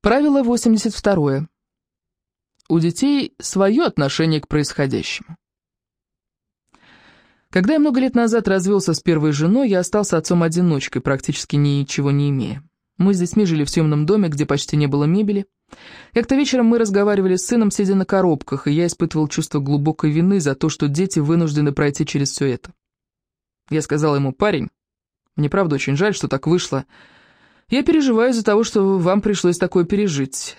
Правило 82. У детей свое отношение к происходящему. Когда я много лет назад развелся с первой женой, я остался отцом-одиночкой, практически ничего не имея. Мы с детьми жили в съемном доме, где почти не было мебели. Как-то вечером мы разговаривали с сыном, сидя на коробках, и я испытывал чувство глубокой вины за то, что дети вынуждены пройти через все это. Я сказал ему, парень, мне правда очень жаль, что так вышло. Я переживаю из-за того, что вам пришлось такое пережить.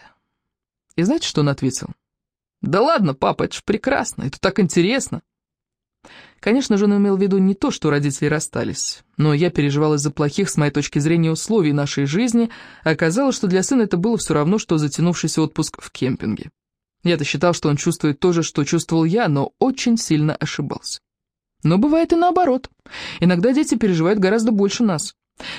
И знаете, что он ответил? Да ладно, папа, это ж прекрасно, это так интересно. Конечно же, он имел в виду не то, что родители расстались, но я переживал из-за плохих, с моей точки зрения, условий нашей жизни, а оказалось, что для сына это было все равно, что затянувшийся отпуск в кемпинге. Я-то считал, что он чувствует то же, что чувствовал я, но очень сильно ошибался. Но бывает и наоборот. Иногда дети переживают гораздо больше нас.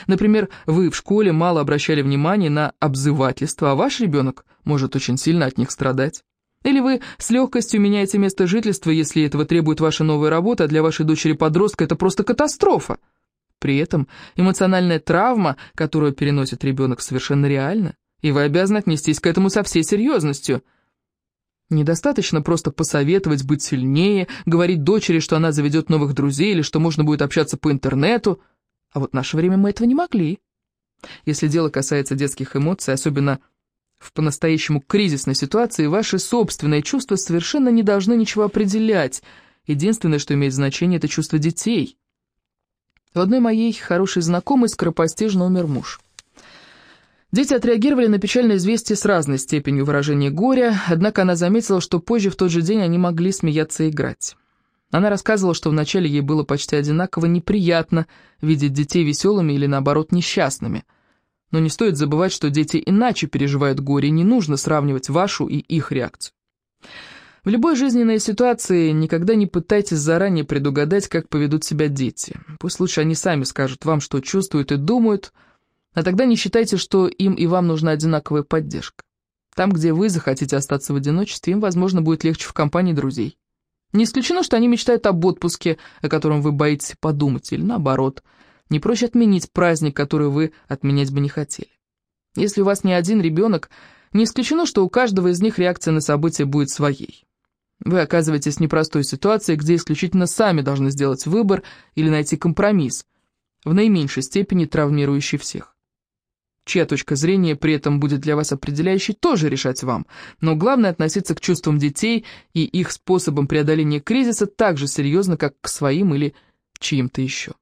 Например, вы в школе мало обращали внимания на обзывательства, а ваш ребенок может очень сильно от них страдать. Или вы с легкостью меняете место жительства, если этого требует ваша новая работа, а для вашей дочери-подростка это просто катастрофа. При этом эмоциональная травма, которую переносит ребенок, совершенно реальна, и вы обязаны отнестись к этому со всей серьезностью. Недостаточно просто посоветовать быть сильнее, говорить дочери, что она заведет новых друзей или что можно будет общаться по интернету. А вот в наше время мы этого не могли. Если дело касается детских эмоций, особенно в по-настоящему кризисной ситуации ваши собственные чувства совершенно не должны ничего определять. Единственное, что имеет значение, это чувство детей. У одной моей хорошей знакомой скоропостижно умер муж. Дети отреагировали на печальное известие с разной степенью выражения горя, однако она заметила, что позже в тот же день они могли смеяться и играть. Она рассказывала, что вначале ей было почти одинаково неприятно видеть детей веселыми или, наоборот, несчастными – но не стоит забывать, что дети иначе переживают горе, не нужно сравнивать вашу и их реакцию. В любой жизненной ситуации никогда не пытайтесь заранее предугадать, как поведут себя дети. Пусть лучше они сами скажут вам, что чувствуют и думают, а тогда не считайте, что им и вам нужна одинаковая поддержка. Там, где вы захотите остаться в одиночестве, им, возможно, будет легче в компании друзей. Не исключено, что они мечтают об отпуске, о котором вы боитесь подумать, или наоборот – не проще отменить праздник, который вы отменять бы не хотели. Если у вас не один ребенок, не исключено, что у каждого из них реакция на события будет своей. Вы оказываетесь в непростой ситуации, где исключительно сами должны сделать выбор или найти компромисс, в наименьшей степени травмирующий всех. Чья точка зрения при этом будет для вас определяющей, тоже решать вам, но главное относиться к чувствам детей и их способам преодоления кризиса так же серьезно, как к своим или чьим-то еще.